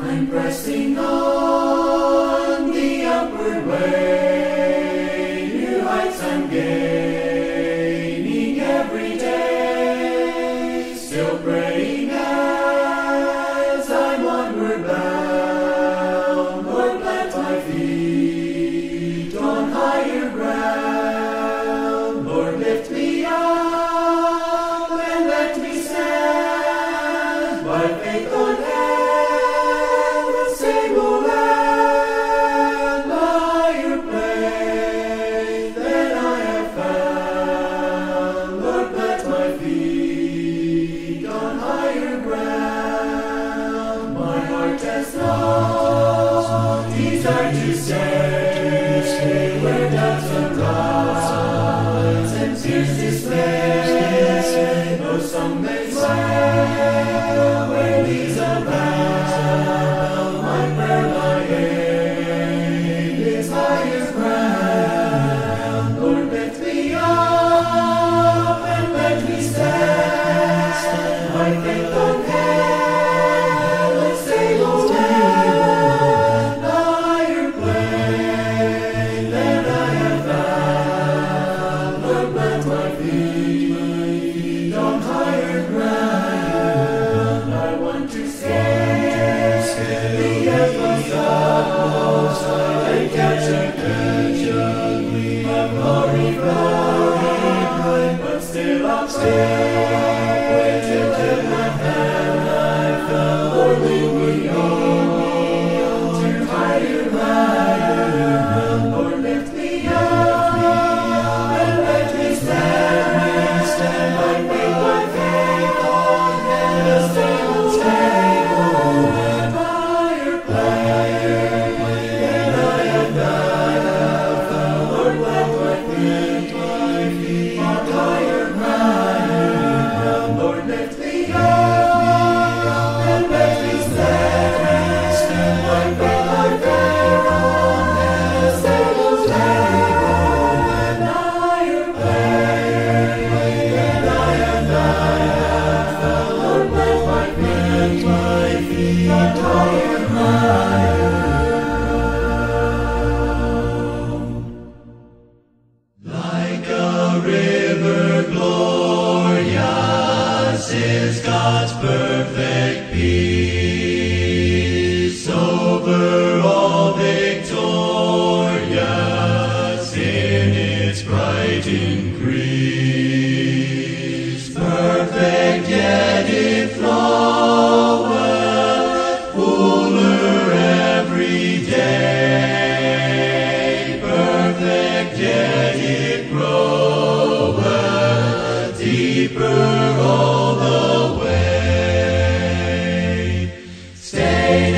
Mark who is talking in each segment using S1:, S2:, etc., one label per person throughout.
S1: I'm pressing on. it groweth deeper all the way. Stayed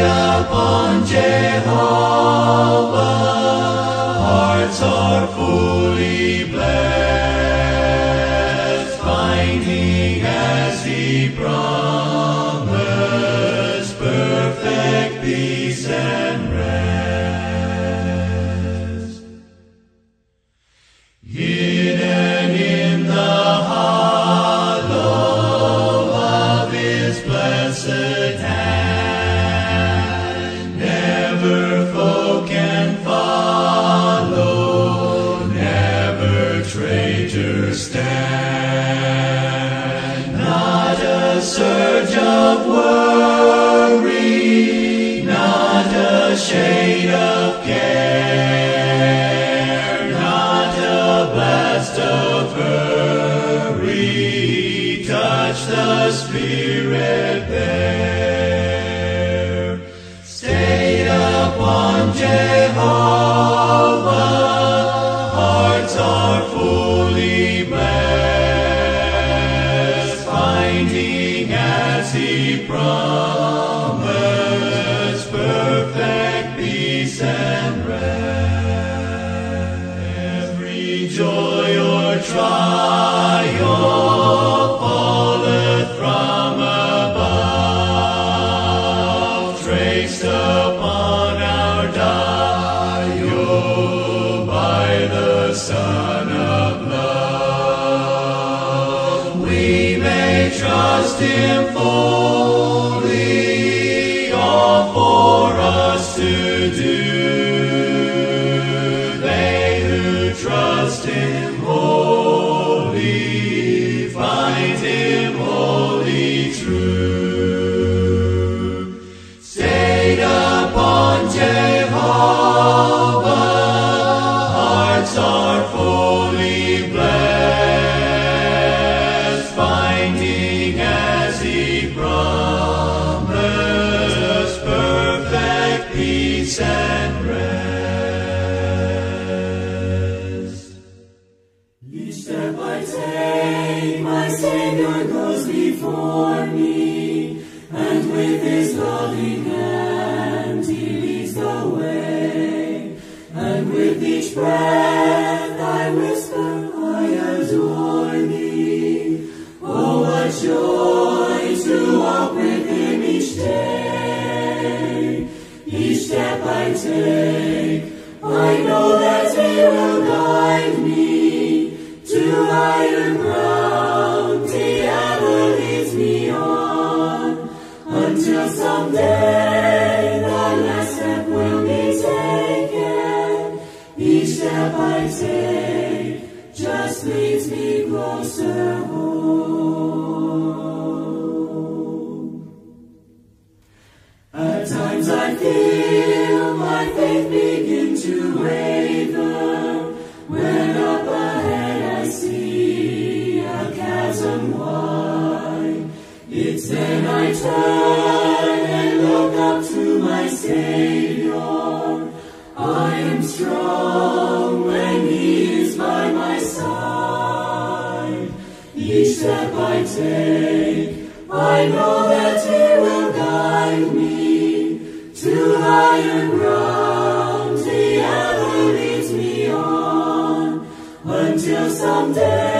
S1: Jehovah. touch the Spirit there.
S2: till someday the last step will be taken. Each step I take just leads me closer home. At times I feel my faith begin to waver. Then I turn and look up to my Savior. I am strong when He is by my side. Each step I take, I know that He will guide me to higher ground. He ever leads me on until someday.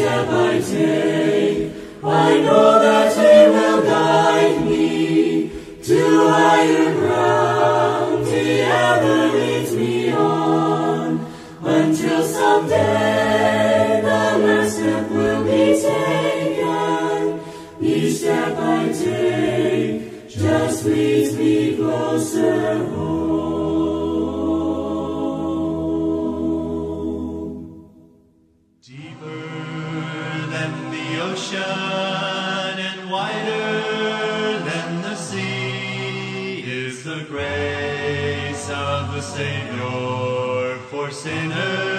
S2: step by day, I know that He will guide me to higher ground. He ever leads me on until someday the last step will be taken. Each step I take just leads me closer.
S1: and wider than the sea is the grace of the Savior for sinners.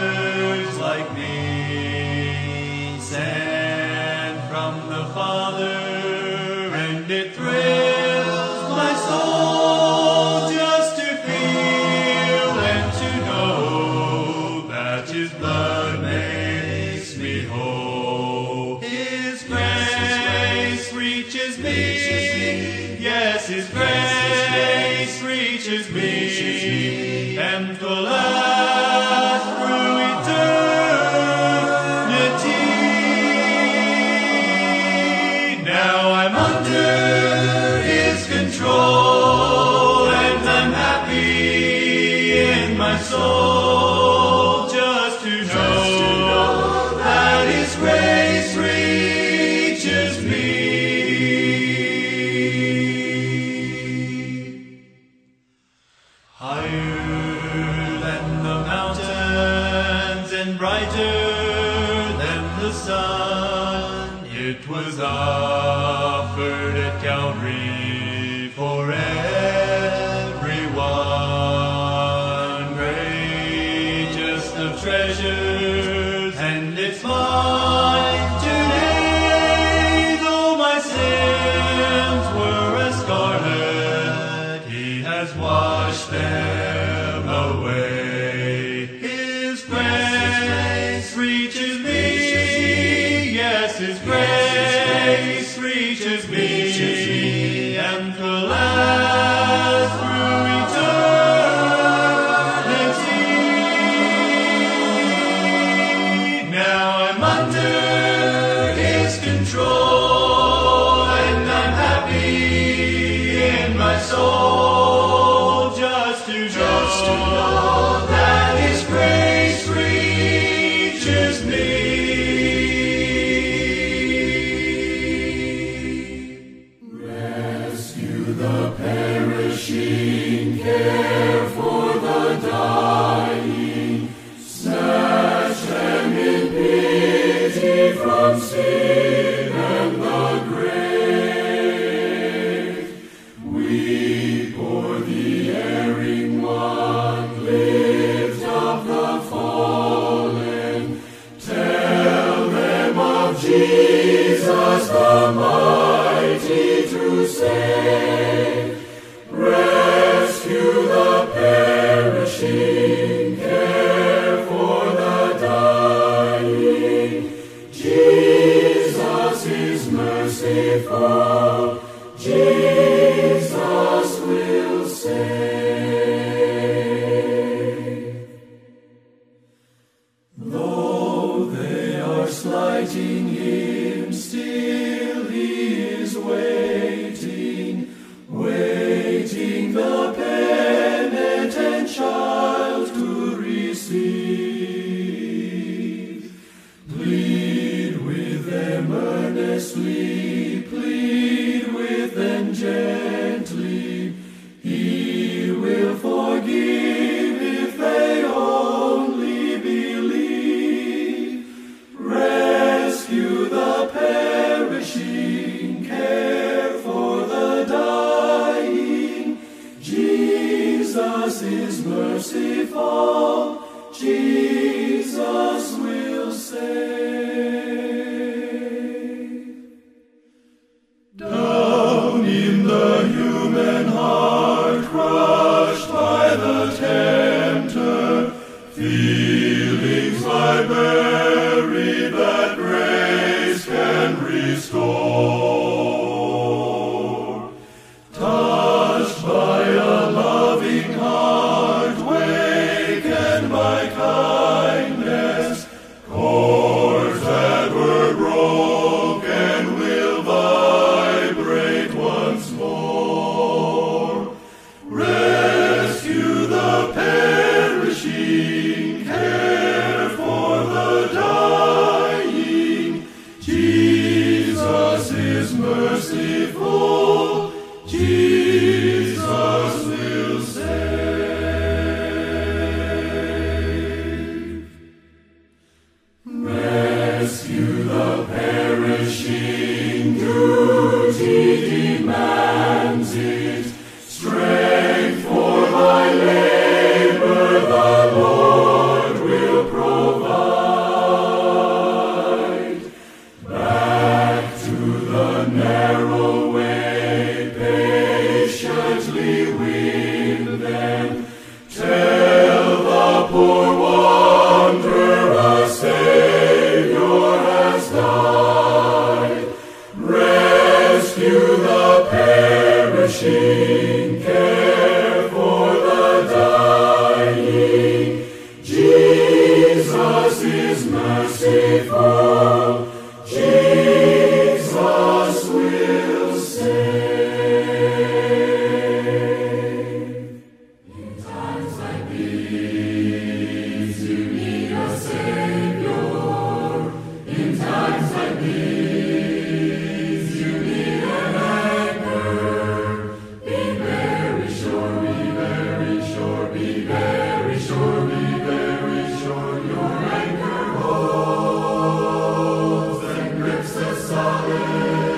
S1: Amen.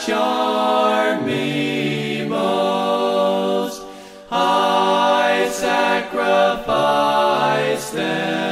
S1: That
S2: charm me most, I sacrifice them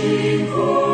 S3: 辛苦。